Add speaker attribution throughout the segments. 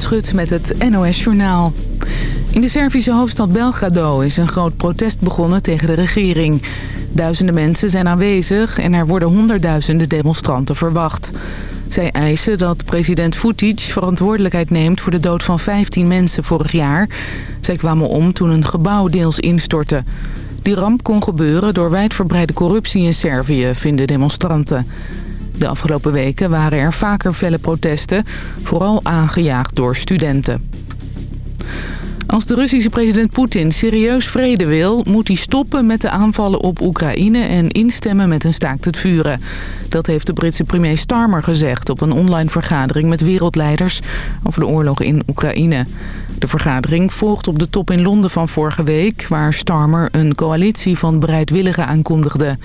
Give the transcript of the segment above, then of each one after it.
Speaker 1: Schut met het NOS Journaal. In de Servische hoofdstad Belgrado is een groot protest begonnen tegen de regering. Duizenden mensen zijn aanwezig en er worden honderdduizenden demonstranten verwacht. Zij eisen dat president Vucic verantwoordelijkheid neemt voor de dood van 15 mensen vorig jaar. Zij kwamen om toen een gebouw deels instortte. Die ramp kon gebeuren door wijdverbreide corruptie in Servië, vinden demonstranten. De afgelopen weken waren er vaker felle protesten, vooral aangejaagd door studenten. Als de Russische president Poetin serieus vrede wil... moet hij stoppen met de aanvallen op Oekraïne en instemmen met een staakt het vuren. Dat heeft de Britse premier Starmer gezegd... op een online vergadering met wereldleiders over de oorlog in Oekraïne. De vergadering volgt op de top in Londen van vorige week... waar Starmer een coalitie van bereidwilligen aankondigde.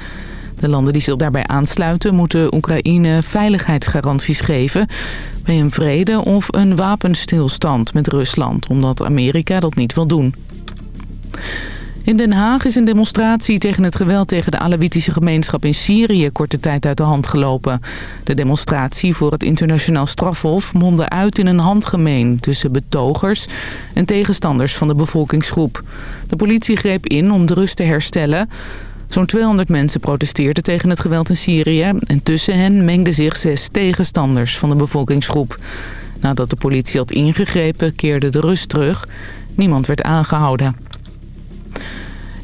Speaker 1: De landen die zich daarbij aansluiten moeten Oekraïne veiligheidsgaranties geven bij een vrede of een wapenstilstand met Rusland, omdat Amerika dat niet wil doen. In Den Haag is een demonstratie tegen het geweld tegen de Alawitische gemeenschap in Syrië korte tijd uit de hand gelopen. De demonstratie voor het internationaal strafhof mondde uit in een handgemeen tussen betogers en tegenstanders van de bevolkingsgroep. De politie greep in om de rust te herstellen. Zo'n 200 mensen protesteerden tegen het geweld in Syrië... en tussen hen mengden zich zes tegenstanders van de bevolkingsgroep. Nadat de politie had ingegrepen, keerde de rust terug. Niemand werd aangehouden.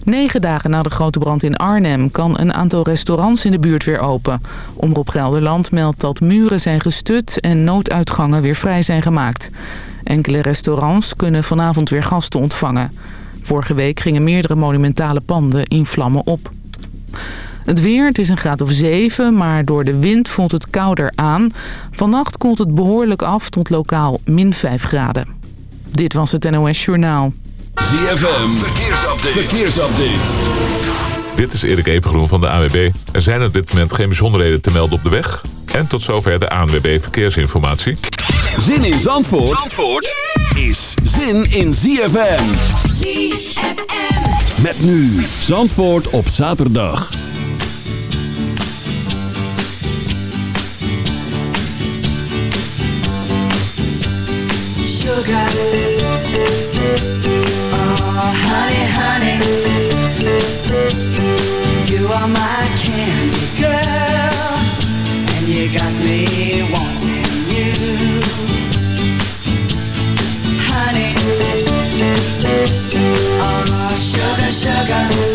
Speaker 1: Negen dagen na de grote brand in Arnhem kan een aantal restaurants in de buurt weer open. Omroep Gelderland meldt dat muren zijn gestut en nooduitgangen weer vrij zijn gemaakt. Enkele restaurants kunnen vanavond weer gasten ontvangen. Vorige week gingen meerdere monumentale panden in vlammen op. Het weer, het is een graad of 7, maar door de wind voelt het kouder aan. Vannacht koelt het behoorlijk af tot lokaal min 5 graden. Dit was het NOS Journaal.
Speaker 2: ZFM, verkeersupdate. verkeersupdate.
Speaker 3: Dit is Erik Evengroen van de AWB. Er zijn op dit moment geen bijzonderheden te melden op de weg. En tot zover de ANWB Verkeersinformatie.
Speaker 2: Zin in Zandvoort, Zandvoort is zin in ZFM.
Speaker 4: ZFM.
Speaker 2: Met nu Zandvoort op zaterdag.
Speaker 5: Sugar. Oh, honey, honey. You are my candy girl. And you got me wanting you. Honey. Oh, sugar, sugar.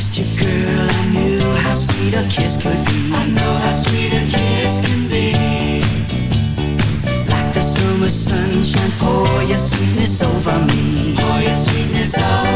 Speaker 5: Kissed you, girl, I knew how sweet a kiss could be. I know how sweet a kiss can be. Like the summer sunshine, pour your sweetness over me. Pour your sweetness over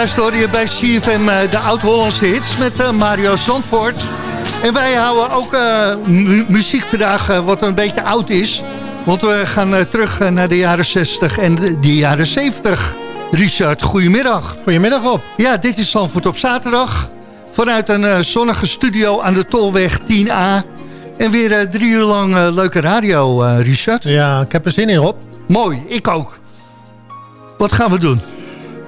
Speaker 6: Zojuist hoorde je bij CFM uh, de Oud-Hollandse hits met uh, Mario Zandvoort. En wij houden ook uh, mu muziek vandaag wat een beetje oud is. Want we gaan terug naar de jaren 60 en de, de jaren 70. Richard, goedemiddag.
Speaker 7: Goedemiddag Rob.
Speaker 6: Ja, dit is Zandvoort op zaterdag. Vanuit een zonnige studio aan de Tolweg 10A. En weer drie uur lang leuke radio, Richard.
Speaker 7: Ja, ik heb er zin in Rob.
Speaker 6: Mooi, ik ook. Wat gaan we doen?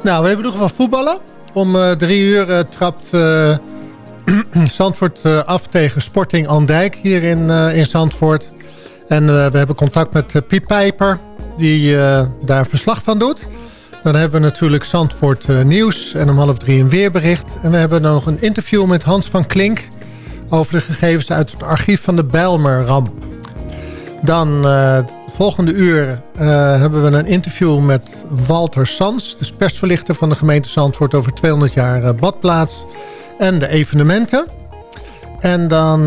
Speaker 7: Nou, we hebben nog van voetballen. Om uh, drie uur uh, trapt uh, Zandvoort af tegen Sporting Andijk hier in, in Zandvoort. En we hebben contact met Piep Pijper, die daar verslag van doet. Dan hebben we natuurlijk Zandvoort Nieuws en om half drie een weerbericht. En we hebben nog een interview met Hans van Klink... over de gegevens uit het archief van de Bijlmer-ramp. Dan volgende uur uh, hebben we een interview met Walter Sans... de persverlichter van de gemeente Zandvoort... over 200 jaar uh, badplaats en de evenementen. En dan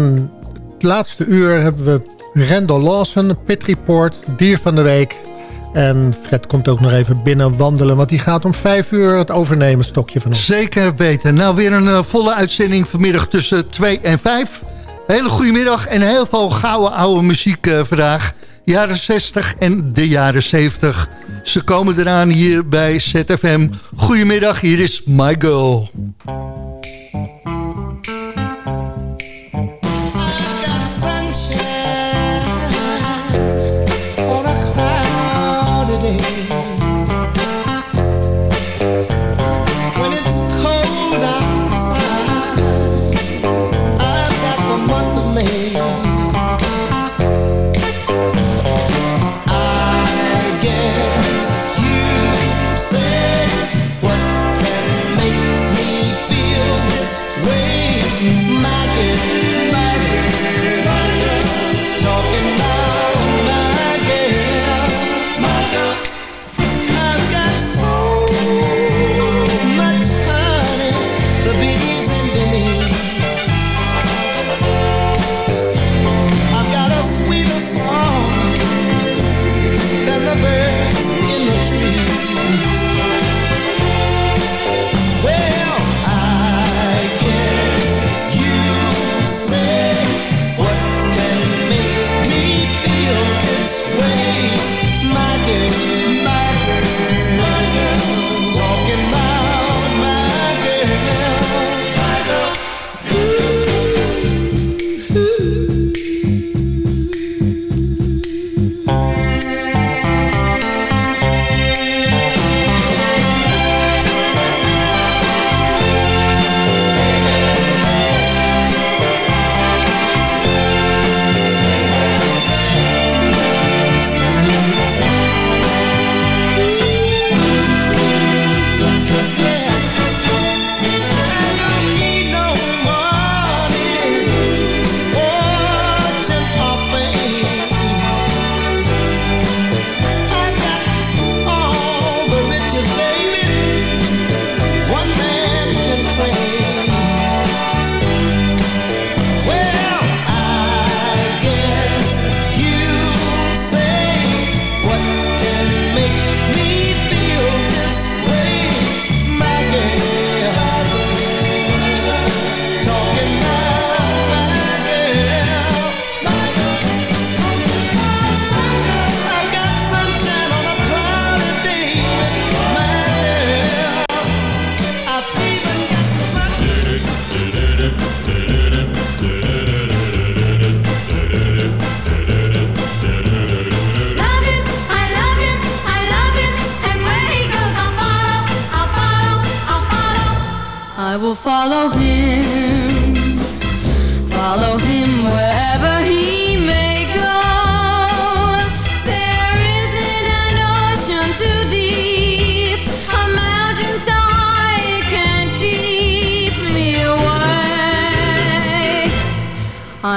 Speaker 7: het laatste uur hebben we Randall Lawson, Pit Report, Dier van de Week... En Fred komt ook nog even binnen wandelen... want die gaat om vijf uur het overnemen stokje van ons.
Speaker 6: Zeker weten. Nou, weer een uh, volle uitzending vanmiddag tussen 2 en 5. Hele goede middag en heel veel gouden oude muziek vandaag jaren 60 en de jaren 70. Ze komen eraan hier bij ZFM. Goedemiddag, hier is My Girl.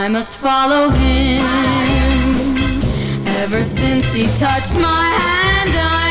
Speaker 8: I must follow him. Ever since he touched my hand, I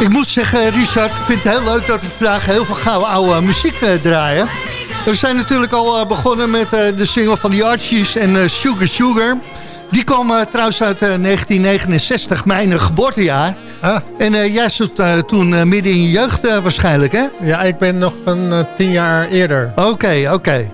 Speaker 9: Ik moet zeggen, Richard, ik vind het heel leuk dat we vandaag heel veel gouden oude muziek eh, draaien. We zijn natuurlijk al eh, begonnen met eh, de single van The Archies en Sugar Sugar. Die komen trouwens uit eh, 1969, mijn geboortejaar.
Speaker 7: Ah,
Speaker 9: En jij zat toen midden in je jeugd waarschijnlijk, hè?
Speaker 7: ja, ik ben nog van tien jaar eerder.
Speaker 9: Oké, oké.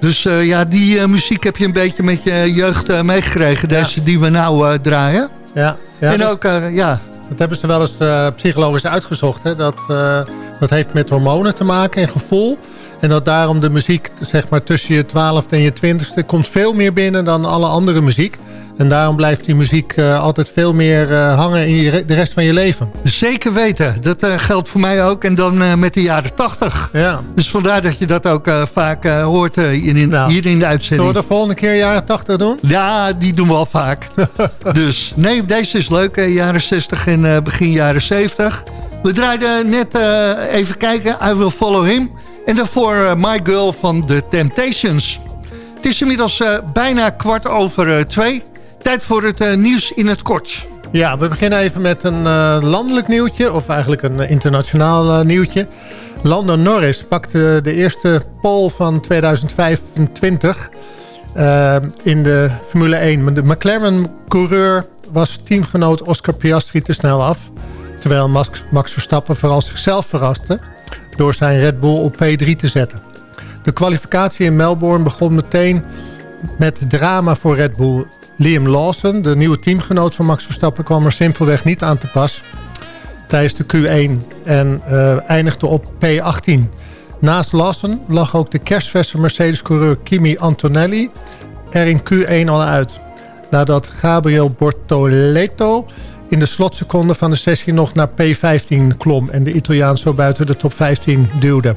Speaker 9: Dus ja, die muziek heb je een beetje met je jeugd meegekregen.
Speaker 7: Ja.
Speaker 9: Deze die we nou draaien.
Speaker 7: Ja, ja
Speaker 9: en
Speaker 7: dat,
Speaker 9: ook, ja,
Speaker 7: dat hebben ze wel eens eh, psychologisch uitgezocht. Hè? Dat, eh, dat heeft met hormonen te maken en gevoel. En dat daarom de muziek zeg maar, tussen je twaalfde en je twintigste... komt veel meer binnen dan alle andere muziek. En daarom blijft die muziek eh, altijd veel meer eh, hangen in je, de rest van je leven.
Speaker 9: zeker weten. Dat eh, geldt voor mij ook. En dan met de jaren tachtig.
Speaker 7: Ja.
Speaker 9: Dus vandaar dat je dat ook vaak hoort hier, in,
Speaker 7: Nou,
Speaker 9: hier in de
Speaker 7: Zullen
Speaker 9: uitzending.
Speaker 7: we de volgende keer jaren 80 doen?
Speaker 9: Ja, die doen we al vaak. dus nee, deze is leuk. jaren 60 en begin jaren 70. We draaiden net even kijken. I Will Follow Him. En daarvoor My Girl van The Temptations. Het is inmiddels bijna kwart over twee. Tijd voor het eh, nieuws in het kort.
Speaker 7: Ja, we beginnen even met een eh, landelijk nieuwtje. Of eigenlijk een eh, internationaal nieuwtje. Lando Norris pakte de eerste pole van 2025 eh, in de Formule 1. De McLaren-coureur was teamgenoot Oscar Piastri te snel af. Terwijl Max, Max Verstappen vooral zichzelf verraste... door zijn Red Bull op P3 te zetten. De kwalificatie in Melbourne begon meteen met drama voor Red Bull. Liam Lawson, de nieuwe teamgenoot van Max Verstappen... kwam er simpelweg niet aan te pas tijdens de Q1 en eh, eindigde op P18. Naast Lawson lag ook de kerstverse Mercedes-coureur Kimi Antonelli er in Q1 al uit. Nadat Gabriel Bortoleto in de slotseconde van de sessie nog naar P15 klom... en de Italiaan zo buiten de top 15 duwde.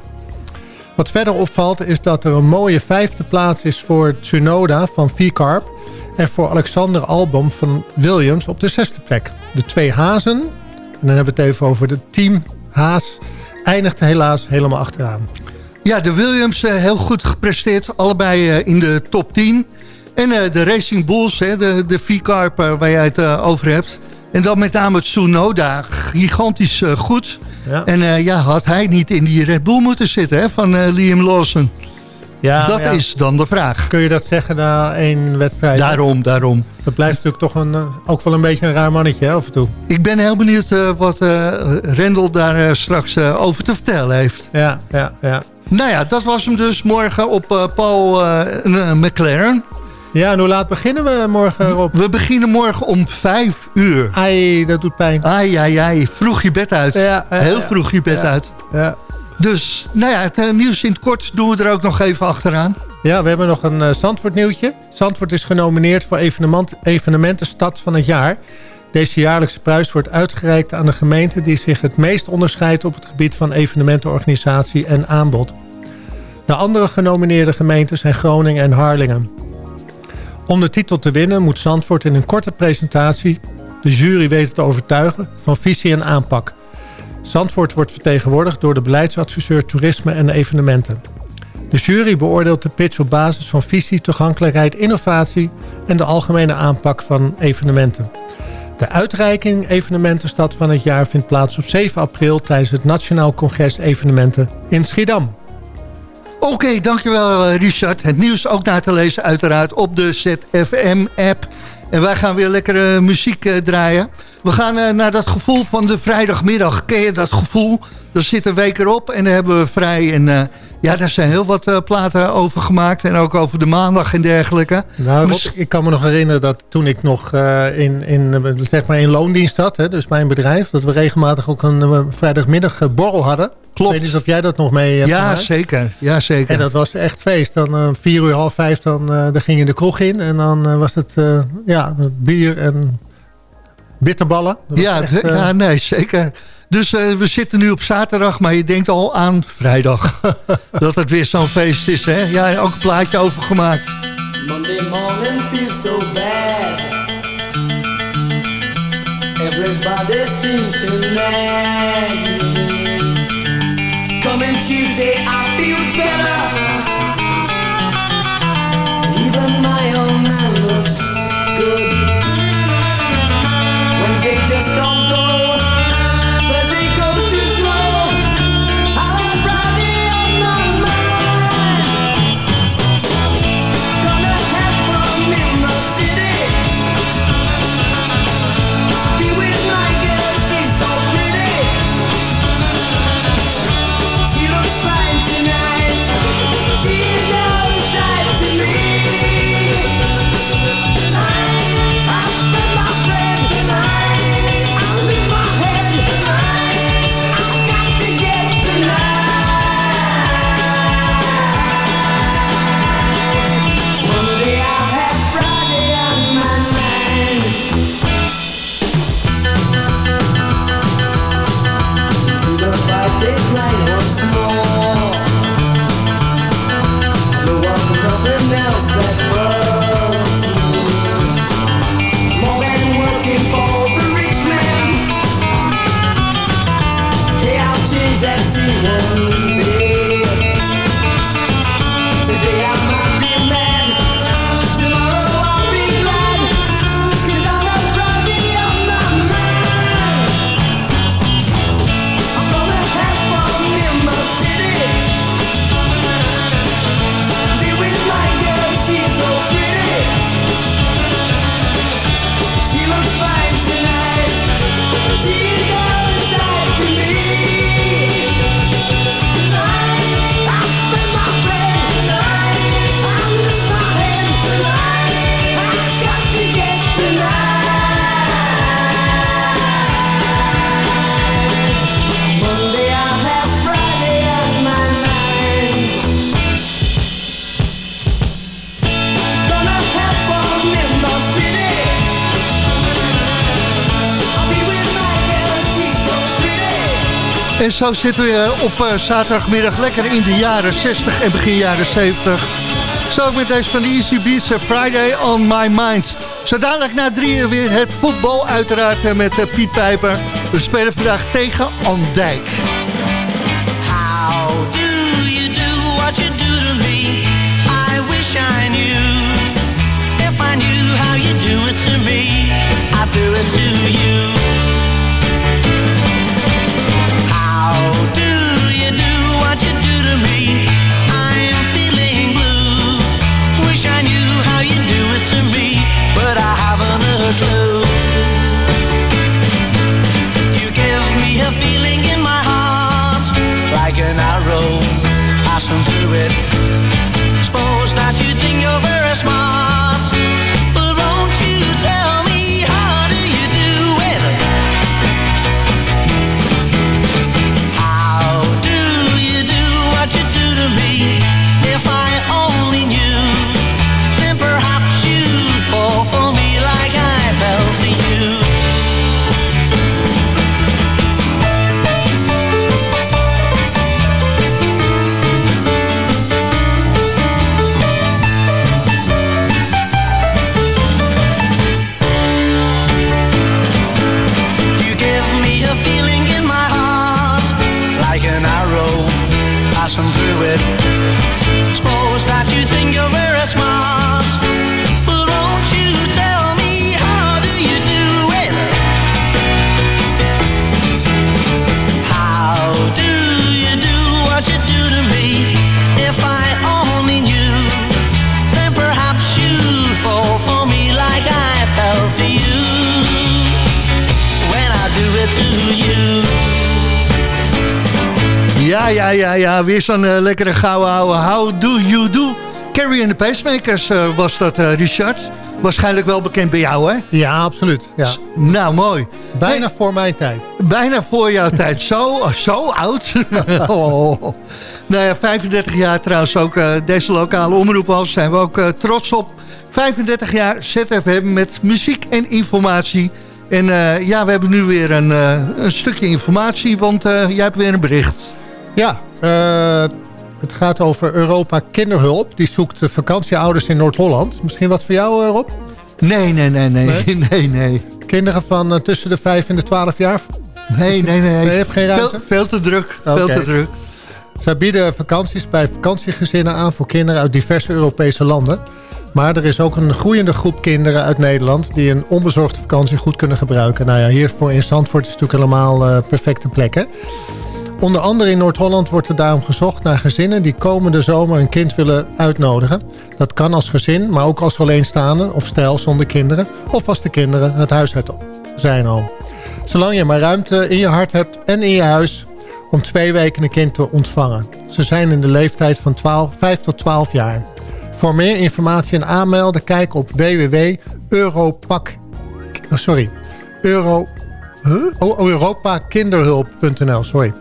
Speaker 7: Wat verder opvalt is dat er een mooie vijfde plaats is voor Tsunoda van V-Carb... en voor Alexander Albon van Williams op de zesde plek. De twee hazen, en dan hebben we het even over de team Haas... eindigde helaas helemaal achteraan.
Speaker 9: Ja, de Williams eh, heel goed gepresteerd. Allebei eh, in de top 10. En eh, de Racing Bulls, de, de V-Carp waar jij het over hebt. En dan met name het Tsunoda. Gigantisch goed.
Speaker 7: Ja,
Speaker 9: En ja, had hij niet in die Red Bull moeten zitten hè, van Liam Lawson?
Speaker 7: Ja,
Speaker 9: dat
Speaker 7: ja.
Speaker 9: is dan de vraag.
Speaker 7: Kun je dat zeggen na één wedstrijd?
Speaker 9: Daarom, daarom.
Speaker 7: Dat blijft natuurlijk toch een, eh, ook wel een beetje een raar mannetje hè, af en toe.
Speaker 9: Ik ben heel benieuwd eh, wat eh Rendel daar straks over te vertellen heeft.
Speaker 7: Ja, ja, ja.
Speaker 9: Nou ja, dat was hem dus morgen op Paul McLaren.
Speaker 7: Ja, en hoe laat beginnen we morgen, Rob?
Speaker 9: We beginnen morgen om vijf uur.
Speaker 7: Ai, dat doet pijn.
Speaker 9: Ai, ai, ai. Vroeg je bed uit.
Speaker 7: Ja, ja,
Speaker 9: Heel vroeg je bed uit.
Speaker 7: Ja.
Speaker 9: Dus, nou ja, het eh, nieuws in het kort doen we er ook nog even achteraan.
Speaker 7: ja, we hebben nog een Zandvoort nieuwtje. Zandvoort is genomineerd voor evenement, evenementenstad van het jaar. Deze jaarlijkse prijs wordt uitgereikt aan de gemeente... die zich het meest onderscheidt op het gebied van evenementenorganisatie en aanbod. De andere genomineerde gemeenten zijn Groningen en Harlingen. Om de titel te winnen moet Zandvoort in een korte presentatie... de jury weten te overtuigen van visie en aanpak. Zandvoort wordt vertegenwoordigd door de beleidsadviseur toerisme en evenementen. De jury beoordeelt de pitch op basis van visie, toegankelijkheid, innovatie... en de algemene aanpak van evenementen. De uitreiking Evenementenstad van het jaar vindt plaats op 7 april... tijdens het Nationaal Congres Evenementen in Schiedam.
Speaker 9: Oké, dankjewel eh, Richard. Het nieuws ook na te lezen uiteraard op de ZFM-app. En wij gaan weer lekkere muziek eh, draaien. We gaan eh, naar dat gevoel van de vrijdagmiddag. Ken je dat gevoel? Er zit een week erop en dan hebben we vrij. En eh, ja, daar zijn heel wat eh, platen over gemaakt. En ook over de maandag en dergelijke.
Speaker 7: Nou, Rob, ik kan me nog herinneren dat toen ik nog eh, in, in, eh, zeg maar in loondienst had, hè, dus mijn bedrijf, dat we regelmatig ook een eh, vrijdagmiddag eh, borrel hadden.
Speaker 9: Klopt.
Speaker 7: Ik weet niet of jij dat nog mee hebt
Speaker 9: ja, zeker. Ja, zeker.
Speaker 7: En dat was echt feest. Dan eh, vier uur, half vijf, dan, eh, dan ging je de kroeg in. En dan eh, was het eh, ja, bier en bitterballen. Dat
Speaker 9: ja,
Speaker 7: echt,
Speaker 9: ja, nee, zeker. Dus eh, we zitten nu op zaterdag, maar je denkt al aan vrijdag. dat het weer zo'n feest is, hè? Ja, ook een plaatje over gemaakt.
Speaker 6: Monday morning feels so bad. Everybody seems to nag Tuesday, I
Speaker 9: zo zitten we eh, op eh, zaterdagmiddag lekker in de jaren 60 en begin jaren 70. Zo met deze van de Easy Beats eh, Friday on My Mind. Zo dadelijk na drieën weer het voetbal uiteraard met Piet Pijper. We spelen vandaag tegen Andijk.
Speaker 5: Do? I I I it to me, I'd do it to you.
Speaker 9: Weer zo'n eh, lekkere gouden ouwe. How do you do? Carrie and the Pacemakers eh, was dat, eh, Richard. Waarschijnlijk wel bekend bij jou, hè?
Speaker 7: Ja, absoluut. Ja.
Speaker 9: Nou, mooi.
Speaker 7: Bijna voor mijn tijd.
Speaker 9: Bijna voor jouw tijd. Zo, zo oud. oh. Nou ja, 35 jaar trouwens ook. deze lokale omroep als zijn we ook trots op. 35 jaar ZFM met muziek en informatie. En ja, we hebben nu weer een, een stukje informatie, want jij hebt weer een bericht.
Speaker 7: Ja, eh, het gaat over Europa Kinderhulp. Die zoekt eh, vakantieouders in Noord-Holland. Misschien wat voor jou, eh, Rob?
Speaker 9: Nee, nee, nee, nee, nee, nee. nee.
Speaker 7: Kinderen van tussen de 5 en de 12 jaar.
Speaker 9: Nee, nee, nee.
Speaker 7: je hebt geen ruimte?
Speaker 9: Veel, veel te druk, veel te druk.
Speaker 7: Zij bieden vakanties bij vakantiegezinnen aan voor kinderen uit diverse Europese landen. Maar er is ook een groeiende groep kinderen uit Nederland... die een onbezorgde vakantie goed kunnen gebruiken. Nou ja, hiervoor in Zandvoort is natuurlijk helemaal perfecte plek, hè? Onder andere in Noord-Holland wordt er daarom gezocht naar gezinnen... die komende zomer een kind willen uitnodigen. Dat kan als gezin, maar ook als alleenstaande of stijl zonder kinderen... of als de kinderen het huis uit zijn al. Zolang je maar ruimte in je hart hebt en in je huis... om twee weken een kind te ontvangen. Ze zijn in de leeftijd van 12, 5 tot 12 jaar. Voor meer informatie en aanmelden kijk op www.europak... oh, Sorry. Euro... Huh? Oh, europakinderhulp.nl, sorry.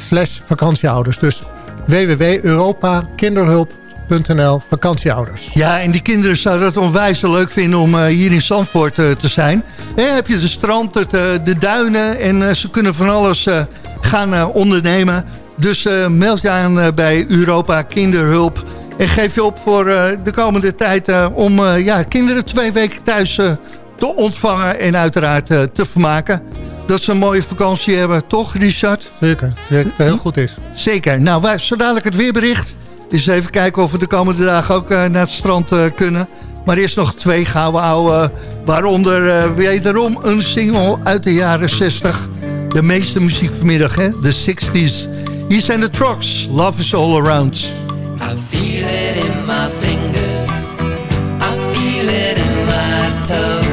Speaker 7: Slash vakantieouders. Dus www.europakinderhulp.nl vakantieouders.
Speaker 9: Ja, en die kinderen zouden het onwijs leuk vinden om eh, hier in Zandvoort eh, te zijn. Heb je de strand, eh, de duinen en ze kunnen van alles gaan ondernemen. Dus meld je aan bij Europa Kinderhulp. En geef je op voor de komende tijd om ja, kinderen twee weken thuis te ontvangen en uiteraard te vermaken. Dat ze een mooie vakantie hebben, toch Richard?
Speaker 7: Zeker, dat het heel goed is.
Speaker 9: Zeker. Nou, wij, zodra ik het weerbericht... Dus even kijken of we de komende dagen ook eh, naar het strand eh, kunnen. Maar eerst nog twee gouden ouwe. Waaronder eh, wederom een single uit de jaren 60. De meeste muziek vanmiddag, hè? De 60s. Hier zijn de Trucks. Love is all around.
Speaker 6: I feel it in my fingers. I feel it in my toes.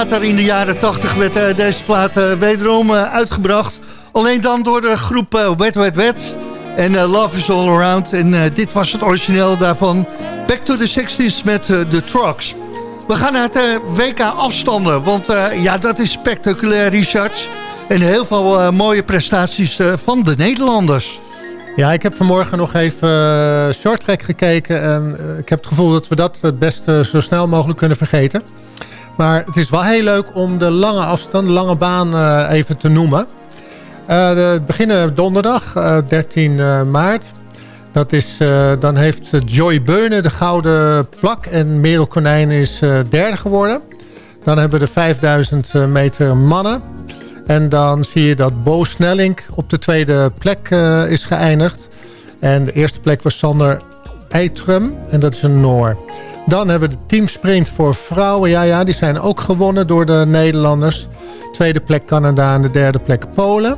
Speaker 9: Later in de jaren 80 werd eh, deze plaat eh, wederom eh, uitgebracht. Alleen dan door de groep Wet Wet Wet. En Love is All Around. En dit was het origineel daarvan. Back to the 60s met de Trucks. We gaan naar het WK afstanden. Want ja, dat is spectaculair, Richard. En heel veel mooie prestaties van de Nederlanders.
Speaker 7: Ja, ik heb vanmorgen nog even uh, short track gekeken. En ik heb het gevoel dat we dat het beste zo snel mogelijk kunnen vergeten. Maar het is wel heel leuk om de lange afstand, de lange baan eh, even te noemen. Eh, we beginnen donderdag, eh, 13 eh, maart. Dat is, dan heeft Joy Beunen de gouden plak en Merel Konijn is derde geworden. Dan hebben we de 5000 meter mannen. En dan zie je dat Bo Snellink op de tweede plek is geëindigd. En de eerste plek was Sander Eitrum. En dat is een Noor. Dan hebben we de teamsprint voor vrouwen. Ja, ja, die zijn ook gewonnen door de Nederlanders. Tweede plek Canada en de derde plek Polen.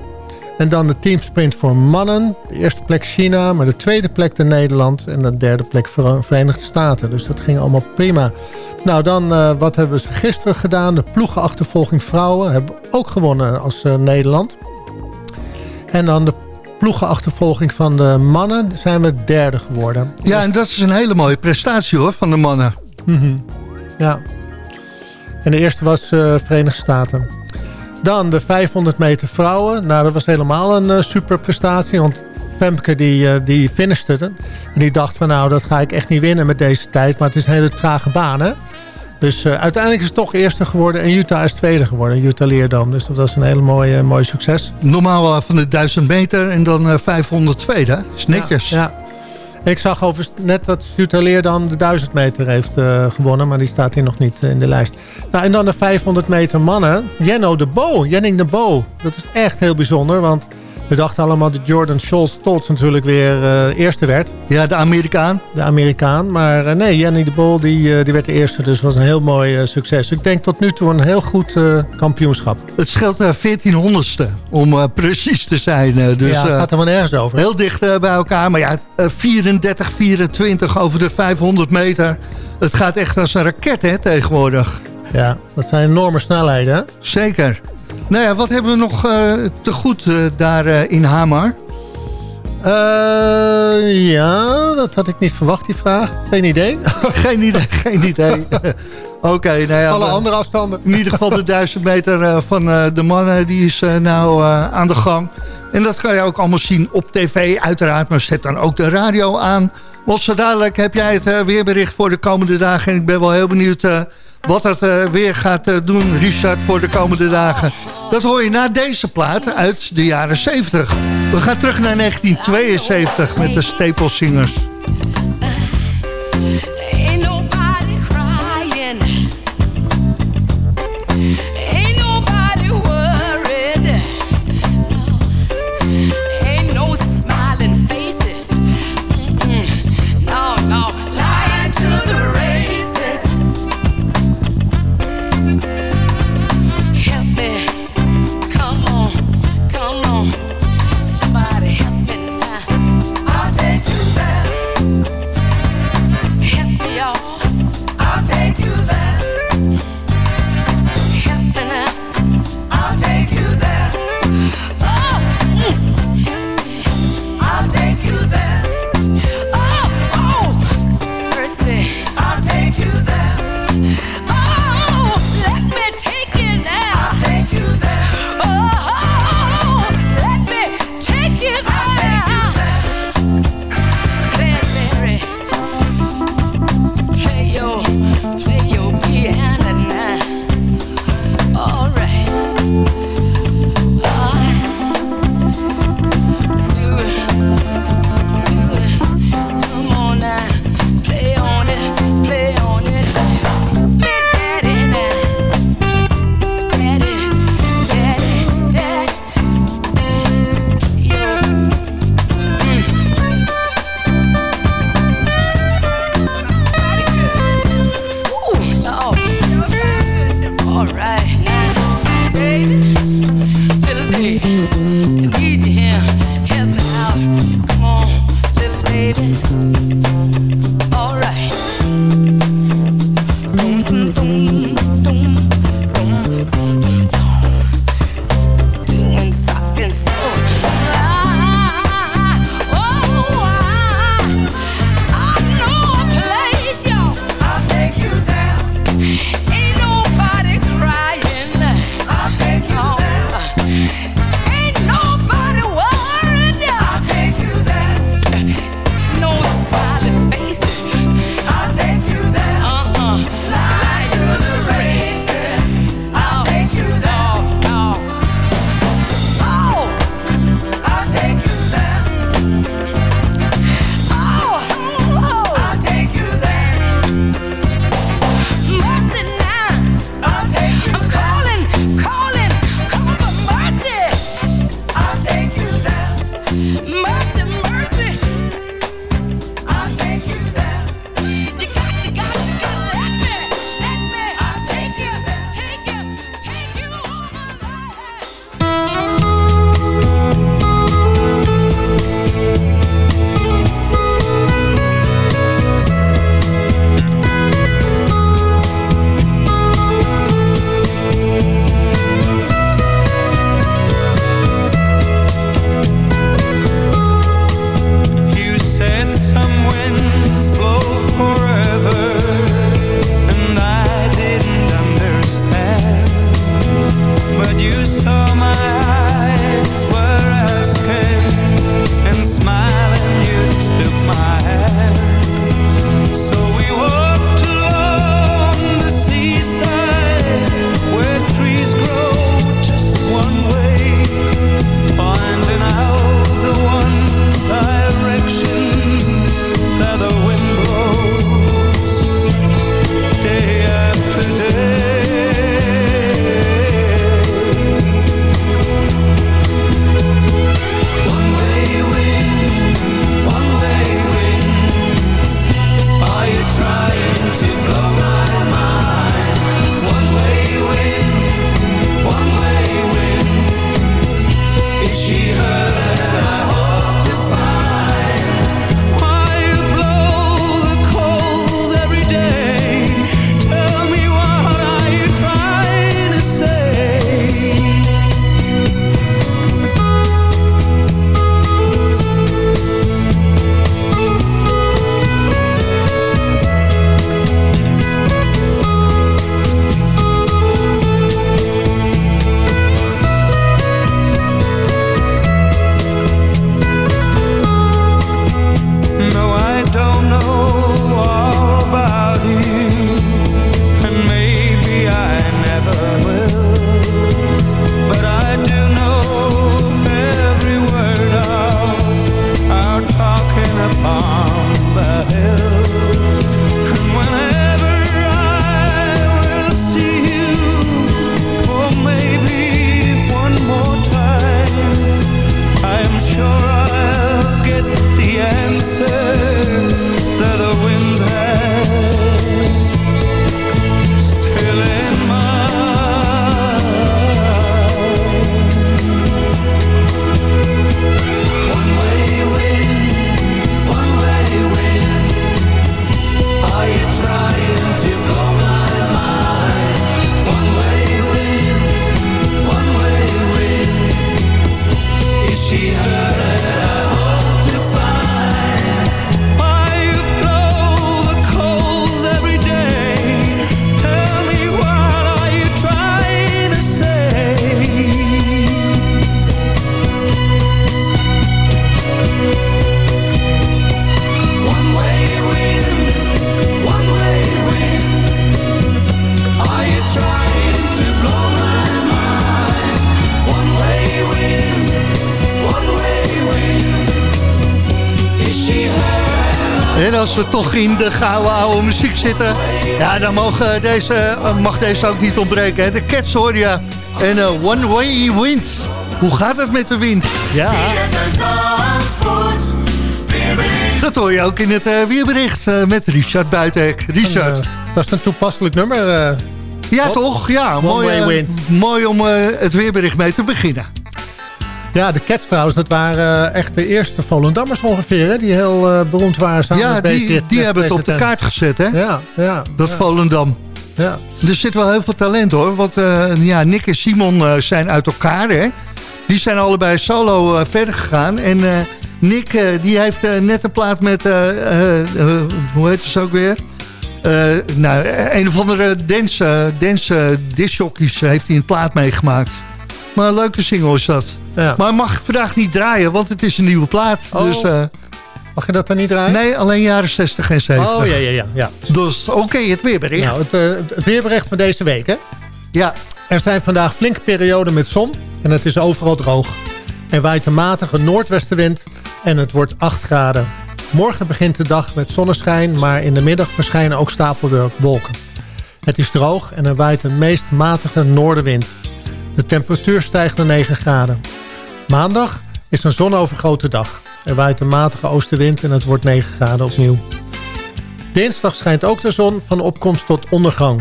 Speaker 7: En dan de teamsprint voor mannen. De eerste plek China, maar de tweede plek de Nederland. En de derde plek Ver- Verenigde Staten. Dus dat ging allemaal prima. Nou, dan eh, wat hebben we gisteren gedaan? De ploegenachtervolging vrouwen hebben ook gewonnen als eh, Nederland. En dan de ploegenachtervolging van de mannen zijn we derde geworden.
Speaker 9: Ja, en dat is een hele mooie prestatie hoor, van de mannen.
Speaker 7: Mhm. Ja. En de eerste was eh, Verenigde Staten. Dan de 500 meter vrouwen. Nou, dat was helemaal een eh, super prestatie. Want Femke die, eh, die finishte het. En die dacht van nou, dat ga ik echt niet winnen met deze tijd. Maar het is een hele trage baan, hè. Dus eh, uiteindelijk is het toch eerste geworden. En Utah is tweede geworden. Utah Leerdam. Dus dat was een hele mooie, mooi succes.
Speaker 9: Normaal eh, van de 1000 meter en dan eh, 500 tweede. Is netjes.
Speaker 7: Ja, ja. Ik zag overigens net dat Jutta Leerdam de 1000 meter heeft eh, gewonnen. Maar die staat hier nog niet eh, in de lijst. Nou, en dan de 500 meter mannen. Jenno de Bo. Jenning de Bo. Dat is echt heel bijzonder. Want we dachten allemaal dat Jordan Scholz Stolz natuurlijk weer eh, eerste werd.
Speaker 9: Ja, de Amerikaan.
Speaker 7: De Amerikaan. Maar eh, nee, Jenny de Bo die, eh, die werd de eerste. Dus was een heel mooi succes. Ik denk tot nu toe een heel goed kampioenschap.
Speaker 9: Het scheelt eh 1400ste om precies te zijn. dus,
Speaker 7: ja, het gaat er wel nergens over.
Speaker 9: Heel dicht bij elkaar. Maar ja, eh, 34, 24 over de 500 meter. Het gaat echt als een raket hè, tegenwoordig.
Speaker 7: Ja, dat zijn enorme snelheden. hè?
Speaker 9: Zeker. Nou ja, wat hebben we nog eh, te goed eh, daar eh, in Hamar?
Speaker 7: Ja, dat had ik niet verwacht, die vraag. Geen idee.
Speaker 9: geen idee, geen idee. Oké, nou ja.
Speaker 7: Alle andere afstanden.
Speaker 9: In ieder geval de 1000 meter van de mannen, die is nou aan de gang. En dat kan je ook allemaal zien op tv, uiteraard. Maar zet dan ook de radio aan. Want zo dadelijk heb jij het weerbericht voor de komende dagen. En ik ben wel heel benieuwd wat het eh, weer gaat eh, doen, Richard, voor de komende dagen. Dat hoor je na deze plaat uit de jaren 70. We gaan terug naar 1972 met de Staples Singers. Toch in de gouden oude muziek zitten... ja, dan mogen deze, eh, mag deze ook niet ontbreken. Hè? De Cats hoor je. En eh, One Way Wind. Hoe gaat het met de wind? Ja, dat hoor je ook in het eh, weerbericht met Richard Buitenhek. Richard.
Speaker 7: En, dat is een toepasselijk nummer.
Speaker 9: ja, toch? Ja, mooi, mooi om het weerbericht mee te beginnen.
Speaker 7: Ja, de Cats trouwens, dat waren eh, echt de eerste Volendammers ongeveer. Hè, die heel eh, beroemd waren samen
Speaker 9: ja,
Speaker 7: met
Speaker 9: die, die hebben het op de kaart gezet, hè?
Speaker 7: Ja, ja.
Speaker 9: Dat
Speaker 7: ja,
Speaker 9: Volendam.
Speaker 7: ja.
Speaker 9: Er zit wel heel veel talent hoor. Want eh, ja, Nick en Simon zijn uit elkaar. Hè? Die zijn allebei solo verder gegaan. En Nick die heeft net een plaat met... hoe heet het ook weer? Nou, een of andere dance, dance heeft hij een plaat meegemaakt. Maar een leuke single is dat.
Speaker 7: Ja.
Speaker 9: Maar mag ik vandaag niet draaien, want het is een nieuwe plaat.
Speaker 7: Oh.
Speaker 9: Dus, eh,
Speaker 7: Mag je dat dan niet draaien?
Speaker 9: nee, alleen jaren 60 en 70.
Speaker 7: Oh, ja, ja, ja. ja.
Speaker 9: Dus oké, het weerbericht.
Speaker 7: Nou, het, eh, het weerbericht van deze week, hè?
Speaker 9: Ja,
Speaker 7: Er zijn vandaag flinke perioden met zon en het is overal droog. Er waait een matige noordwestenwind en het wordt 8 graden. Morgen begint de dag met zonneschijn, maar in de middag verschijnen ook stapelwolken. Het is droog en er waait een meest matige noordenwind. De temperatuur stijgt naar 9 graden. Maandag is een zonovergrote dag. Er waait een matige oostenwind en het wordt 9 graden opnieuw. Dinsdag schijnt ook de zon van opkomst tot ondergang.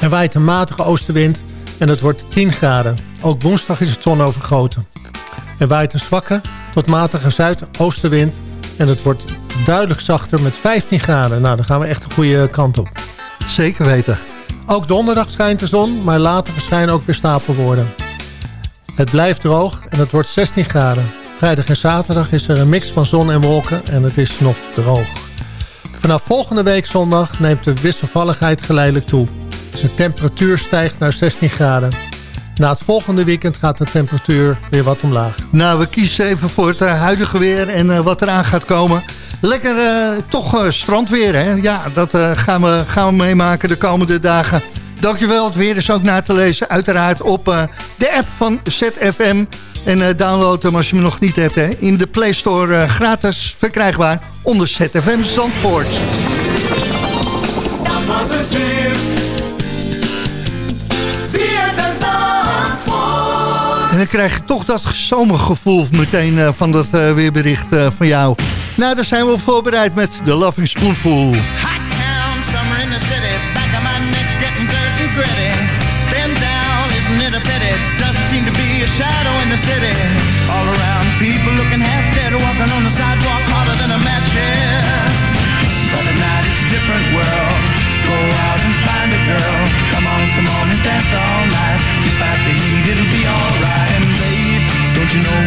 Speaker 7: Er waait een matige oostenwind en het wordt 10 graden. Ook woensdag is het zonovergoten. Er waait een zwakke tot matige zuidoostenwind en het wordt duidelijk zachter met 15 graden. Nou, dan gaan we echt de goede kant op.
Speaker 9: zeker weten.
Speaker 7: Ook donderdag schijnt de zon, maar later verschijnen ook weer stapelwoorden. Het blijft droog en het wordt 16 graden. Vrijdag en zaterdag is er een mix van zon en wolken en het is nog droog. Vanaf volgende week zondag neemt de wisselvalligheid geleidelijk toe. De temperatuur stijgt naar 16 graden. Na het volgende weekend gaat de temperatuur weer wat omlaag.
Speaker 9: Nou, we kiezen even voor het eh, huidige weer en eh, wat eraan gaat komen. Lekker eh, toch strandweer, hè? Ja, dat gaan, we, gaan we meemaken de komende dagen. Dankjewel, het weer is ook na te lezen. Uiteraard op eh, de app van ZFM. En eh, download hem als je hem nog niet hebt, hè. In de Play Store eh, gratis verkrijgbaar onder ZFM Zandvoort.
Speaker 8: Dat was het weer. ZFM Zandvoort.
Speaker 9: En dan krijg je toch dat zomergevoel meteen van dat weerbericht van jou. Nou, daar zijn we voorbereid met de Loving Spoonful.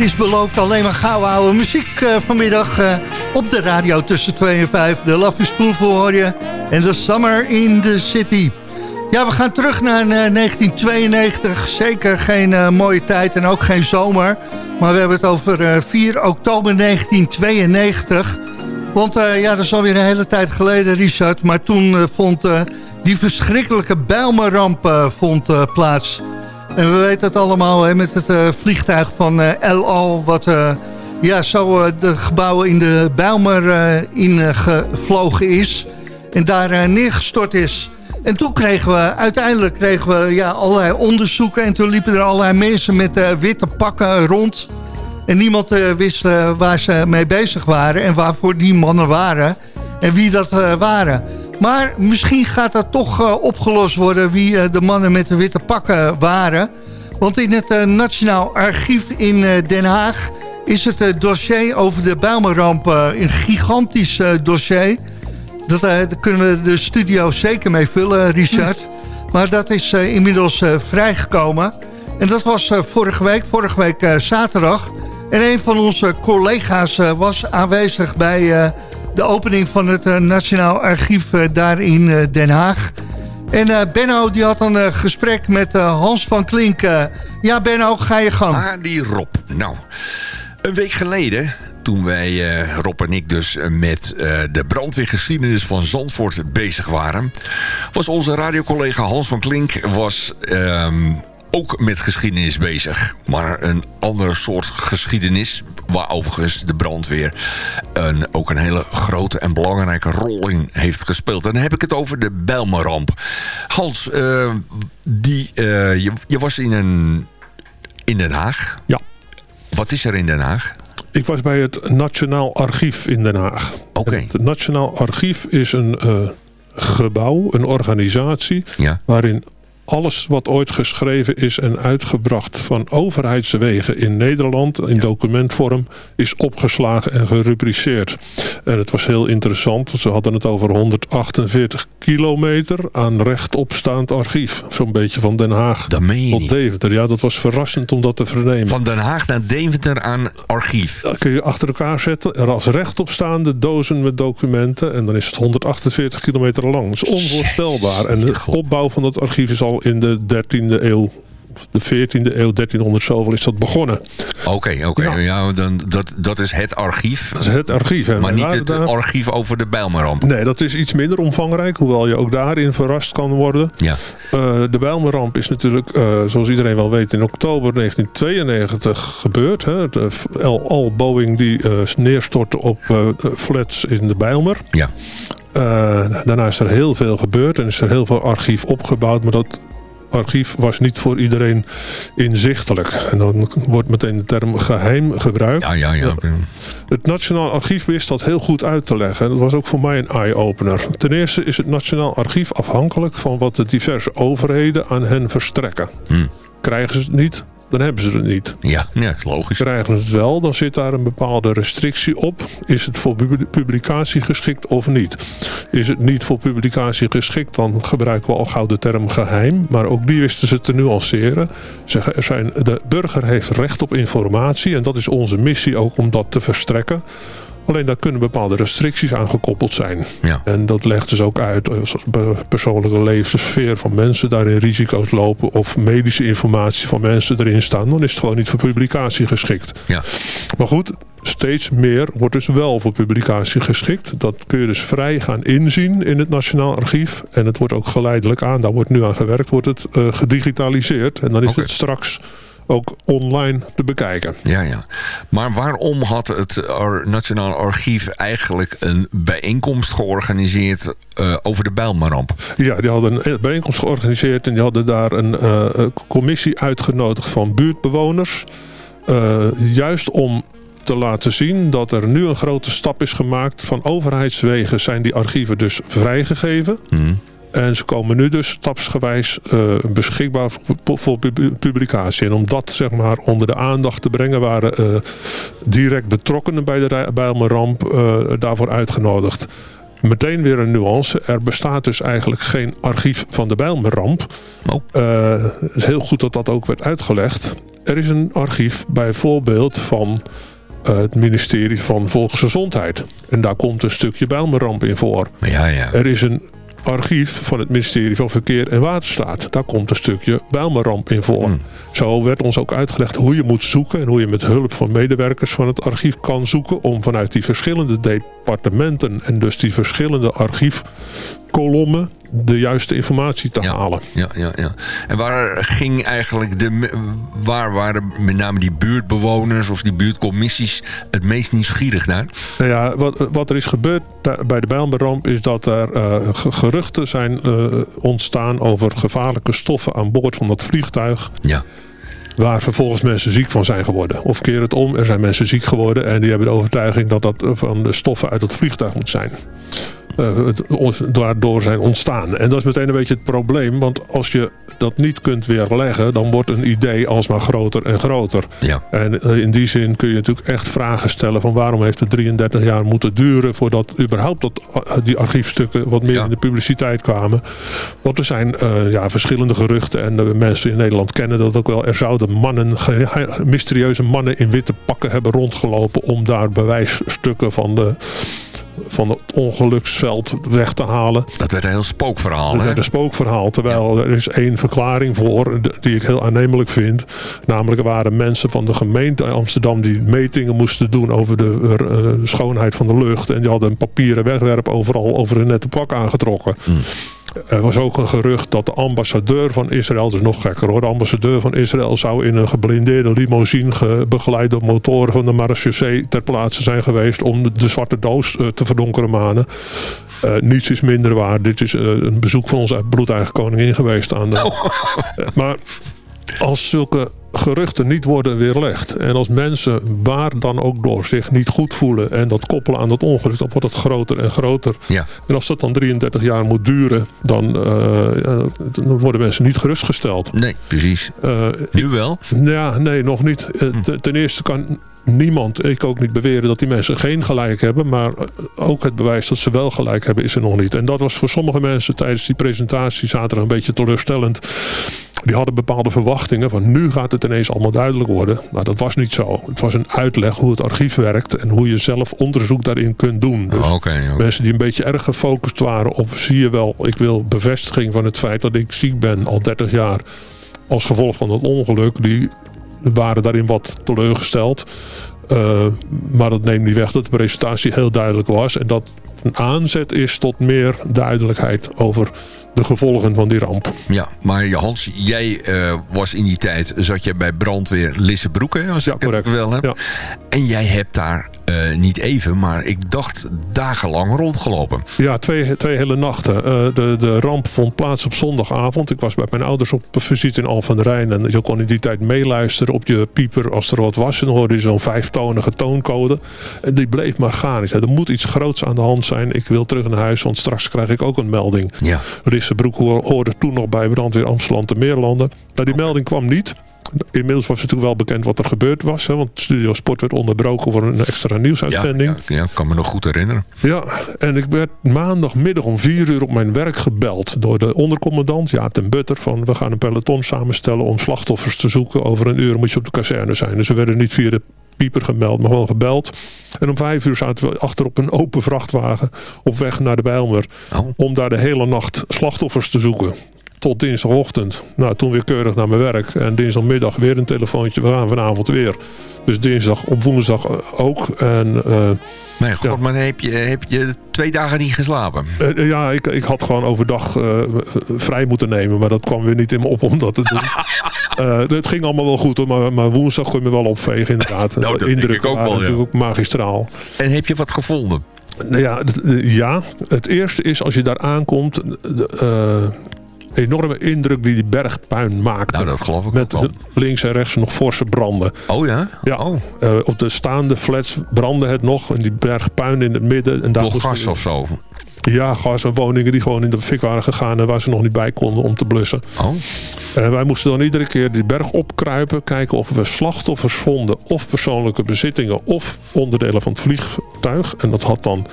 Speaker 9: Is beloofd. Alleen maar gouden oude muziek eh, vanmiddag eh, op de radio tussen 2 en 5. De Love is Spoonful hoor je. En The Summer in the City. Ja, we gaan terug naar eh, 1992. Zeker geen eh, mooie tijd en ook geen zomer. Maar we hebben het over eh, 4 oktober 1992. Want eh, ja, dat is alweer een hele tijd geleden, Richard. Maar toen eh, vond eh, die verschrikkelijke Bijlmerramp eh, vond, eh, plaats. En we weten het allemaal hè, met het eh, vliegtuig van eh, El Al... wat eh, ja, zo eh, de gebouwen in de Bijlmer eh, ingevlogen is. En daar eh, neergestort is. En toen kregen we, uiteindelijk kregen we ja, allerlei onderzoeken... en toen liepen er allerlei mensen met eh, witte pakken rond... En niemand eh, wist eh, waar ze mee bezig waren en waarvoor die mannen waren en wie dat eh, waren. Maar misschien gaat dat toch eh, opgelost worden wie eh, de mannen met de witte pakken waren. Want in het eh, Nationaal Archief in Den Haag is het dossier over de Bijlmerramp een gigantisch dossier. Dat, daar kunnen we de studio zeker mee vullen, Richard. Maar dat is inmiddels vrijgekomen. En dat was vorige week, vorige week zaterdag. En een van onze collega's was aanwezig bij de opening van het eh, Nationaal Archief eh, daar in eh, Den Haag. En Benno die had een gesprek met Hans van Klink. Ja Benno, ga je gang.
Speaker 10: Ah, die Rob. Nou, een week geleden, toen wij, Rob en ik dus met de brandweergeschiedenis van Zandvoort bezig waren... was onze radiocollega Hans van Klink was, ehm, ook met geschiedenis bezig. Maar een andere soort geschiedenis... waar overigens de brandweer een, ook een hele grote en belangrijke rol in heeft gespeeld. En dan heb ik het over de Bijlmerramp. Hans, eh, die, eh, je, je was in, een, in Den Haag.
Speaker 11: Ja.
Speaker 10: Wat is er in Den Haag?
Speaker 11: Ik was bij het Nationaal Archief in Den Haag.
Speaker 10: Oké.
Speaker 11: Het Nationaal Archief is een eh, gebouw, een organisatie...
Speaker 10: Ja.
Speaker 11: waarin alles wat ooit geschreven is en uitgebracht van overheidswegen in Nederland in documentvorm is opgeslagen en gerubriceerd. En het was heel interessant. Ze hadden het over 148 kilometer aan rechtopstaand archief. Zo'n beetje van Den Haag
Speaker 10: Dat meen je
Speaker 11: tot
Speaker 10: niet.
Speaker 11: Deventer. Ja, dat was verrassend om dat te vernemen.
Speaker 10: Van Den Haag naar Deventer aan archief.
Speaker 11: Dat kun je achter elkaar zetten. Er als rechtopstaande dozen met documenten. En dan is het 148 kilometer lang. Dat is onvoorstelbaar. En de opbouw van dat archief is al in de 13e eeuw. De 14e eeuw, 1300 zoveel is dat begonnen.
Speaker 10: Oké, oké.
Speaker 11: Ja.
Speaker 10: Ja. dan, dat, dat is het archief.
Speaker 11: Dat is het archief. En
Speaker 10: Maar niet het
Speaker 11: daar-
Speaker 10: archief over de Bijlmerramp.
Speaker 11: Nee, dat is iets minder omvangrijk. Hoewel je ook daarin verrast kan worden.
Speaker 10: Ja.
Speaker 11: Eh, de Bijlmerramp is natuurlijk, eh, zoals iedereen wel weet, in oktober 1992 gebeurd. Hè. De Al Boeing die eh, neerstortte op flats in de Bijlmer.
Speaker 10: Ja.
Speaker 11: Daarna is er heel veel gebeurd en is er heel veel archief opgebouwd. Maar dat archief was niet voor iedereen inzichtelijk. En dan wordt meteen de term geheim gebruikt.
Speaker 10: Ja, ja, ja.
Speaker 11: Het Nationaal Archief wist dat heel goed uit te leggen. En dat was ook voor mij een eye-opener. Ten eerste is het Nationaal Archief afhankelijk van wat de diverse overheden aan hen verstrekken.
Speaker 10: Hm.
Speaker 11: Krijgen ze het niet, dan hebben ze het niet.
Speaker 10: Ja, ja, is logisch.
Speaker 11: Krijgen ze het wel, dan zit daar een bepaalde restrictie op. Is het voor pub- publicatie geschikt of niet? Is het niet voor publicatie geschikt, dan gebruiken we al gauw de term geheim. Maar ook die wisten ze te nuanceren. Zeggen, er zijn, de burger heeft recht op informatie en dat is onze missie ook om dat te verstrekken. Alleen daar kunnen bepaalde restricties aan gekoppeld zijn.
Speaker 10: Ja.
Speaker 11: En dat legt dus ook uit als persoonlijke levenssfeer van mensen daarin risico's lopen of medische informatie van mensen erin staan, dan is het gewoon niet voor publicatie geschikt.
Speaker 10: Ja.
Speaker 11: Maar goed, steeds meer wordt dus wel voor publicatie geschikt. Dat kun je dus vrij gaan inzien in het Nationaal Archief. En het wordt ook geleidelijk aan, daar wordt nu aan gewerkt, wordt het eh, gedigitaliseerd. En dan is het straks ook online te bekijken.
Speaker 10: Ja, ja. Maar waarom had het Nationaal Archief eigenlijk een bijeenkomst georganiseerd eh, over de Bijlmerramp?
Speaker 11: Ja, die hadden een bijeenkomst georganiseerd en die hadden daar een eh, commissie uitgenodigd van buurtbewoners. Eh, juist om te laten zien dat er nu een grote stap is gemaakt. Van overheidswegen zijn die archieven dus vrijgegeven.
Speaker 10: Hm.
Speaker 11: En ze komen nu dus stapsgewijs eh, beschikbaar voor, voor pub- publicatie. En om dat zeg maar onder de aandacht te brengen... waren eh, direct betrokkenen bij de Bijlmerramp eh, daarvoor uitgenodigd. Meteen weer een nuance. Er bestaat dus eigenlijk geen archief van de Bijlmerramp.
Speaker 10: Oh.
Speaker 11: Het is heel goed dat dat ook werd uitgelegd. er is een archief bijvoorbeeld van het ministerie van Volksgezondheid. En daar komt een stukje Bijlmerramp in voor.
Speaker 10: Ja, ja.
Speaker 11: Er is een archief van het ministerie van Verkeer en Waterstaat. Daar komt een stukje Bijlmerramp in voor.
Speaker 10: Hmm.
Speaker 11: Zo werd ons ook uitgelegd hoe je moet zoeken... en hoe je met hulp van medewerkers van het archief kan zoeken... om vanuit die verschillende departementen... en dus die verschillende archiefkolommen... de juiste informatie te halen.
Speaker 10: Ja, ja, ja. En waar ging eigenlijk de. Waar waren met name die buurtbewoners of die buurtcommissies het meest nieuwsgierig naar?
Speaker 11: Nou ja, wat, wat er is gebeurd bij de Bijlmerramp is dat er eh, ge- geruchten zijn eh, ontstaan over gevaarlijke stoffen aan boord van dat vliegtuig.
Speaker 10: Ja.
Speaker 11: Waar vervolgens mensen ziek van zijn geworden. Of keer het om, er zijn mensen ziek geworden en die hebben de overtuiging dat dat van de stoffen uit het vliegtuig moet zijn. Eh, daardoor zijn ontstaan. En dat is meteen een beetje het probleem. Want als je dat niet kunt weerleggen... dan wordt een idee alsmaar groter en groter.
Speaker 10: Ja.
Speaker 11: En eh, in die zin kun je natuurlijk echt vragen stellen... van waarom heeft het 33 jaar moeten duren... voordat überhaupt dat, eh, die archiefstukken wat meer in de publiciteit kwamen. Want er zijn ja, verschillende geruchten... en mensen in Nederland kennen dat ook wel. Er zouden mannen, mysterieuze mannen in witte pakken hebben rondgelopen... om daar bewijsstukken van de van het ongeluksveld weg te halen.
Speaker 10: Dat werd een heel spookverhaal.
Speaker 11: Dat werd een spookverhaal. Terwijl er is één verklaring voor d- die ik heel aannemelijk vind. Namelijk er waren mensen van de gemeente Amsterdam die metingen moesten doen over de eh, schoonheid van de lucht. En die hadden een papieren wegwerp overal over hun nette pak aangetrokken. Er was ook een gerucht dat de ambassadeur van Israël, dat is nog gekker hoor, de ambassadeur van Israël zou in een geblindeerde limousine ge- begeleid door motoren van de marechaussee ter plaatse zijn geweest om de, zwarte doos eh, te verdonkeren manen. Eh, niets is minder waar. Dit is eh, een bezoek van onze bloedeigen koningin geweest aan de. Eh, maar als zulke geruchten niet worden weerlegd. En als mensen waar dan ook door zich niet goed voelen. En dat koppelen aan dat ongeluk. Dan wordt het groter en groter.
Speaker 10: Ja.
Speaker 11: En als dat dan 33 jaar moet duren. Dan, eh, ja, dan worden mensen niet gerustgesteld.
Speaker 10: Nee, precies. nu wel?
Speaker 11: Ja, nee, nog niet. Eh, ten- eerste kan niemand, ik ook niet beweren dat die mensen geen gelijk hebben. Maar eh, ook het bewijs dat ze wel gelijk hebben is er nog niet. En dat was voor sommige mensen tijdens die presentatie zaterdag een beetje teleurstellend. Die hadden bepaalde verwachtingen van nu gaat het ineens allemaal duidelijk worden. Maar dat was niet zo. Het was een uitleg hoe het archief werkt en hoe je zelf onderzoek daarin kunt doen. Dus
Speaker 10: oké.
Speaker 11: mensen die een beetje erg gefocust waren op zie je wel, ik wil bevestiging van het feit dat ik ziek ben al 30 jaar als gevolg van dat ongeluk, die waren daarin wat teleurgesteld. Eh, maar dat neemt niet weg dat de presentatie heel duidelijk was. En dat een aanzet is tot meer duidelijkheid over de gevolgen van die ramp.
Speaker 10: Ja, maar Hans, jij eh, was in die tijd, zat je bij brandweer Lissebroek, hè, als ik het wel heb. En jij hebt daar eh, niet even, maar ik dacht dagenlang rondgelopen.
Speaker 11: Ja, twee, twee hele nachten. Eh, de, de ramp vond plaats op zondagavond. Ik was bij mijn ouders op visite in Al van Rijn. En je kon in die tijd meeluisteren op je pieper als er wat was. En dan hoorde je zo'n vijftonige tooncode. En die bleef maar gaan. Ik zei, er moet iets groots aan de hand zijn. Ik wil terug naar huis, want straks krijg ik ook een melding.
Speaker 10: Ja.
Speaker 11: Ho- hoorde toen nog bij brandweer Amsterdam te Meerlanden. Maar die melding kwam niet. Inmiddels was natuurlijk wel bekend wat er gebeurd was. Hè, want Studio Sport werd onderbroken voor een extra
Speaker 10: Ja,
Speaker 11: nieuwsuitzending.
Speaker 10: ja, ja, ik kan me nog goed herinneren.
Speaker 11: Ja, en ik werd maandagmiddag om vier uur op mijn werk gebeld door de ondercommandant Jaap ten Butter van we gaan een peloton samenstellen om slachtoffers te zoeken. Over een uur moet je op de kazerne zijn. Dus we werden niet via de pieper gemeld, maar gewoon gebeld. En om vijf uur zaten we achter op een open vrachtwagen op weg naar de Bijlmer. Om daar de hele nacht slachtoffers te zoeken. Tot dinsdagochtend. Nou, toen weer keurig naar mijn werk. En dinsdagmiddag weer een telefoontje. We gaan vanavond weer. Dus dinsdag op woensdag eh, ook. En, eh,
Speaker 10: Mijn god, maar heb je, heb je twee dagen niet geslapen?
Speaker 11: eh, ja, ik, ik had gewoon overdag vrij moeten nemen. Maar dat kwam weer niet in me op om dat te doen. Eh, het ging allemaal wel goed hoor. Maar, maar woensdag kon je me wel opvegen inderdaad.
Speaker 10: Nou, dat denk
Speaker 11: indrukken
Speaker 10: ik ook wel, ja.
Speaker 11: natuurlijk ook magistraal.
Speaker 10: En heb je wat gevonden?
Speaker 11: Nou ja, het- eh, ja, het eerste is als je daar aankomt... Eh, enorme indruk die die bergpuin maakt.
Speaker 10: Nou, dat geloof ik
Speaker 11: Met
Speaker 10: wel.
Speaker 11: links en rechts nog forse branden.
Speaker 10: Oh ja?
Speaker 11: Ja, eh, op de staande flats brandde het nog. En die bergpuin in het midden. En daar
Speaker 10: Door gas of zo?
Speaker 11: Ja, gas en woningen die gewoon in de fik waren gegaan... en waar ze nog niet bij konden om te blussen.
Speaker 10: Oh.
Speaker 11: En wij moesten dan iedere keer die berg opkruipen... kijken of we slachtoffers vonden... of persoonlijke bezittingen of onderdelen van het vliegtuig. En dat had dan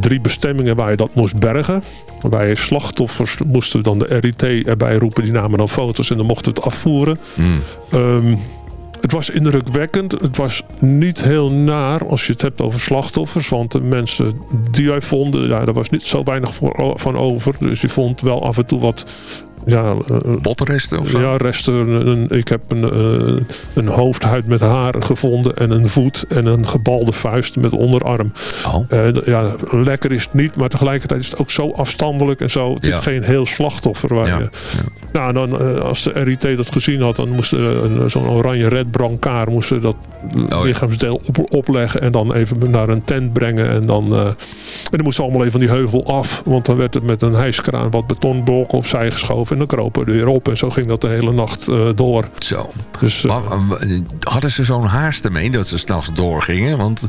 Speaker 11: drie bestemmingen waar je dat moest bergen. Bij slachtoffers moesten dan de RIT erbij roepen. Die namen dan foto's en dan mochten we het afvoeren.
Speaker 10: Hmm.
Speaker 11: Ehm, Het was indrukwekkend. Het was niet heel naar als je het hebt over slachtoffers. Want de mensen die wij vonden, ja, daar was niet zo weinig voor, van over. Dus je vond wel af en toe wat... Ja, eh,
Speaker 10: Botresten of zo?
Speaker 11: ja, resten. Een- ik heb een, eh, een hoofdhuid met haren gevonden. En een voet. En een gebalde vuist met onderarm.
Speaker 10: Oh.
Speaker 11: Eh, ja, lekker is het niet. Maar tegelijkertijd is het ook zo afstandelijk en zo. Het
Speaker 10: Ja.
Speaker 11: is geen heel slachtoffer. Waar
Speaker 10: Ja,
Speaker 11: je, nou, dan, eh, als de RIT dat gezien had, dan moest zo'n oranje red brancard moesten dat
Speaker 10: Oh,
Speaker 11: lichaamsdeel op, opleggen en dan even naar een tent brengen. En dan, eh, en dan moesten allemaal even van die heuvel af. Want dan werd het met een hijskraan wat betonblokken opzij geschoven. En dan kropen we er weer op. En zo ging dat de hele nacht eh, door.
Speaker 10: Zo.
Speaker 11: Dus, eh,
Speaker 10: Maar, eh, hadden ze zo'n haast ermee dat ze s'nachts doorgingen? Want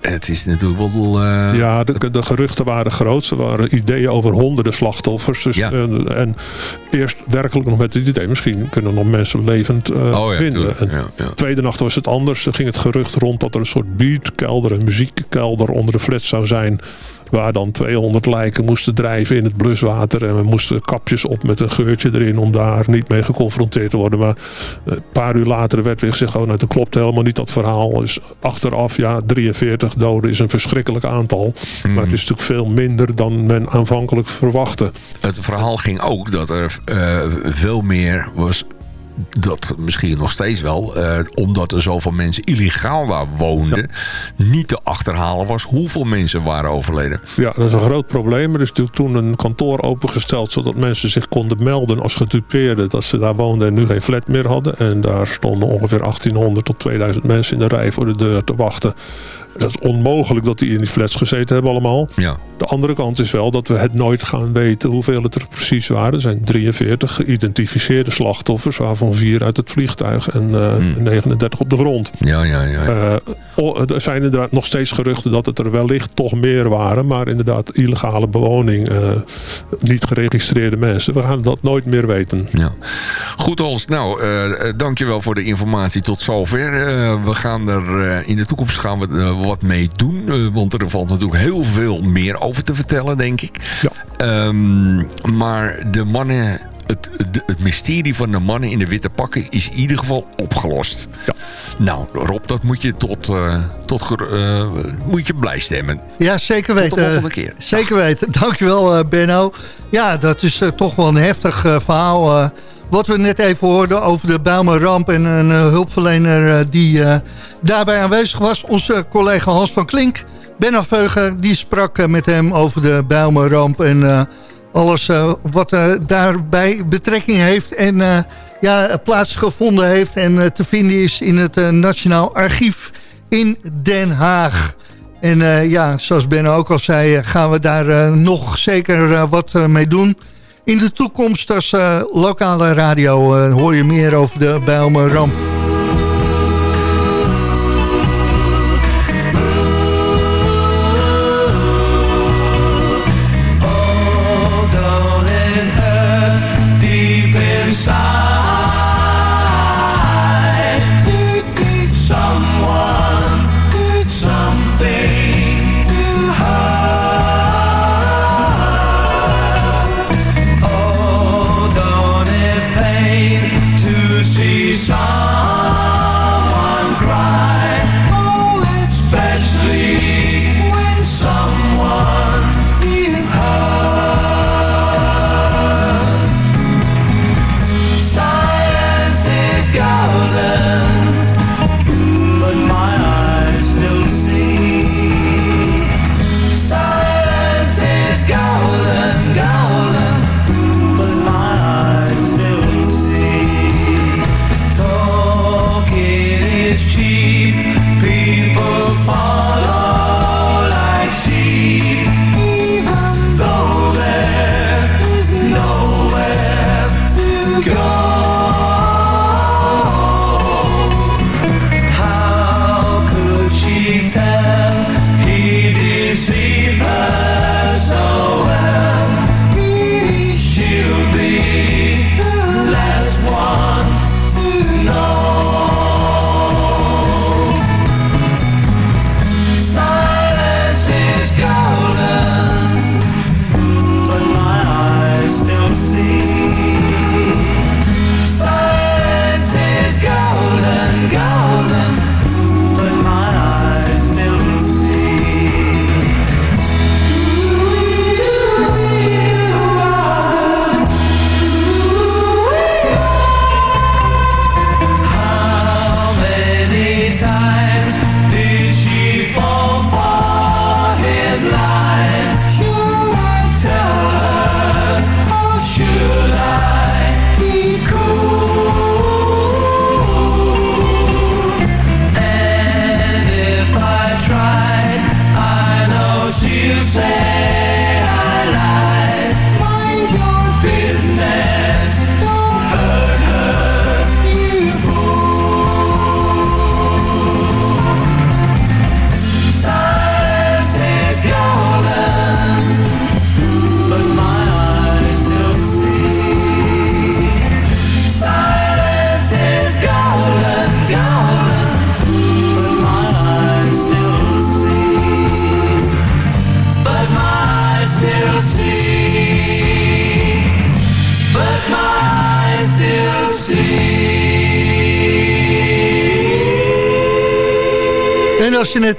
Speaker 10: het is natuurlijk wel...
Speaker 11: Ja, de, de geruchten waren groot. Er waren ideeën over honderden slachtoffers. Dus,
Speaker 10: Ja.
Speaker 11: en, en eerst werkelijk nog met het idee... misschien kunnen nog mensen levend
Speaker 10: Oh ja,
Speaker 11: vinden. En
Speaker 10: Ja,
Speaker 11: tweede nacht was het anders. Er ging het gerucht rond dat er een soort beatkelder... een muziekkelder onder de flat zou zijn... waar dan 200 lijken moesten drijven in het bluswater. En we moesten kapjes op met een geurtje erin... om daar niet mee geconfronteerd te worden. Maar een paar uur later werd weer gezegd... oh, nou, dat klopt helemaal niet dat verhaal. Dus achteraf, ja, 43 doden is een verschrikkelijk aantal.
Speaker 10: Mhm.
Speaker 11: Maar het is natuurlijk veel minder dan men aanvankelijk verwachtte.
Speaker 10: Het verhaal ging ook dat er eh, veel meer was... Dat misschien nog steeds wel, eh, omdat er zoveel mensen illegaal daar woonden, niet te achterhalen was hoeveel mensen waren overleden.
Speaker 11: Ja, dat is een groot probleem. Er is natuurlijk toen een kantoor opengesteld... zodat mensen zich konden melden als gedupeerden... dat ze daar woonden en nu geen flat meer hadden. En daar stonden ongeveer 1800 tot 2000 mensen in de rij voor de deur te wachten. Dat is onmogelijk dat die in die flats gezeten hebben allemaal.
Speaker 10: Ja.
Speaker 11: De andere kant is wel dat we het nooit gaan weten hoeveel het er precies waren. Er zijn 43 geïdentificeerde slachtoffers... waarvan vier uit het vliegtuig en eh, 39 op de grond.
Speaker 10: Ja, ja, ja.
Speaker 11: Eh, er zijn inderdaad nog steeds geruchten dat het er wellicht toch meer waren. Maar inderdaad, illegale bewoning, eh, niet geregistreerde mensen. We gaan dat nooit meer weten.
Speaker 10: Ja. Goed Hans, nou dankjewel voor de informatie tot zover. We gaan er in de toekomst gaan we wat mee doen. eh, want er valt natuurlijk heel veel meer over te vertellen, denk ik.
Speaker 11: Ja.
Speaker 10: Ehm, maar de mannen, het, het mysterie van de mannen in de witte pakken is in ieder geval opgelost.
Speaker 11: Ja.
Speaker 10: Nou Rob, dat moet je tot, eh, tot eh, moet je blij stemmen.
Speaker 12: Ja, zeker
Speaker 10: Tot
Speaker 12: weten.
Speaker 10: de volgende keer.
Speaker 12: Zeker weten. Dankjewel, Benno. Ja, dat is toch wel een heftig eh, verhaal. Wat we net even hoorden over de Bijlmerramp... en een eh, hulpverlener eh, die eh, daarbij aanwezig was. Onze collega Hans van Klink. Benno Veugen, die sprak met hem over de Bijlmerramp... en alles wat daarbij betrekking heeft... en ja, plaatsgevonden heeft en te vinden is in het Nationaal Archief in Den Haag. En ja, zoals Ben ook al zei, gaan we daar nog zeker wat mee doen. In de toekomst als eh, lokale radio eh, hoor je meer over de Bijlmer ramp.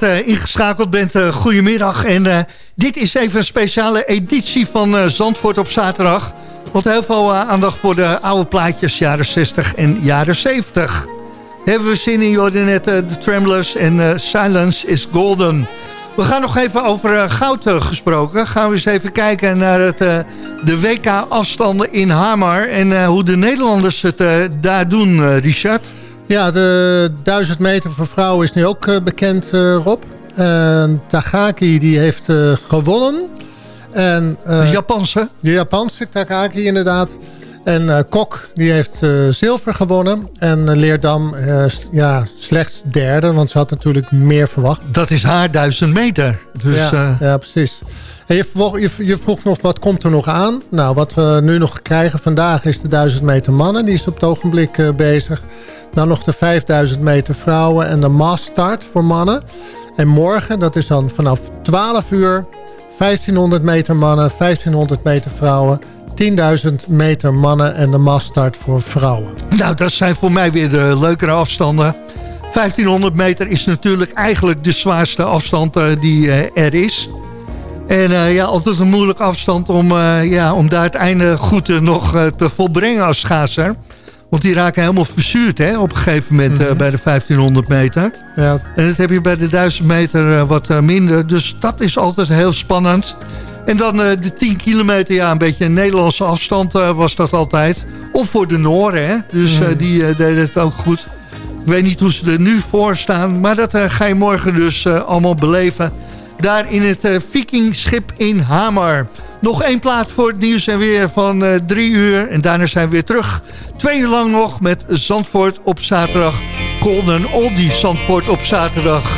Speaker 9: Eh, ingeschakeld bent, eh goedemiddag. En eh, dit is even een speciale editie van Zandvoort op zaterdag. Want heel veel aandacht voor de oude plaatjes jaren 60 en jaren 70. Hebben we zin in, je net de Tremblers en Silence is Golden. We gaan nog even over goud gesproken. Gaan we eens even kijken naar het, de WK-afstanden in Hamar... en hoe de Nederlanders het daar doen, Richard.
Speaker 7: Ja, de 1000 meter voor vrouwen is nu ook eh, bekend, eh, Rob. En Takagi die heeft eh, gewonnen. En,
Speaker 9: De Japanse?
Speaker 7: De Japanse Takagi inderdaad. En Kok die heeft zilver gewonnen. En Leerdam ja, slechts derde, want ze had natuurlijk meer verwacht.
Speaker 9: Dat is haar 1000 meter. Dus,
Speaker 7: ja, ja, precies. Je, vroeg, je, nog, wat komt er nog aan? Nou, wat we nu nog krijgen vandaag is de 1000 meter mannen. Die is op het ogenblik eh, bezig. Dan nog de 5000 meter vrouwen en de massstart voor mannen. En morgen, dat is dan vanaf 12 uur... 1500 meter mannen, 1500 meter vrouwen... 10.000 meter mannen en de massstart voor vrouwen.
Speaker 9: Nou, dat zijn voor mij weer de leukere afstanden. 1500 meter is natuurlijk eigenlijk de zwaarste afstand eh, die eh, er is. En eh, ja, altijd een moeilijke afstand om, eh, ja, om daar het einde goed eh, nog te volbrengen als schaatser. Want die raken helemaal verzuurd hè, op een gegeven moment eh, bij de 1500 meter.
Speaker 7: Ja,
Speaker 9: En dat heb je bij de 1000 meter wat minder. Dus dat is altijd heel spannend. En dan de 10 kilometer, ja, een beetje een Nederlandse afstand was dat altijd. Of voor de Nooren, hè. Dus eh, die deden het ook goed. Ik weet niet hoe ze er nu voor staan. Maar dat ga je morgen dus allemaal beleven. Daar in het eh, Vikingschip in Hamar. Nog één plaat voor het nieuws en weer van eh, drie uur. En daarna zijn we weer terug. Twee uur lang nog met Zandvoort op zaterdag. Golden Oldie Zandvoort op zaterdag.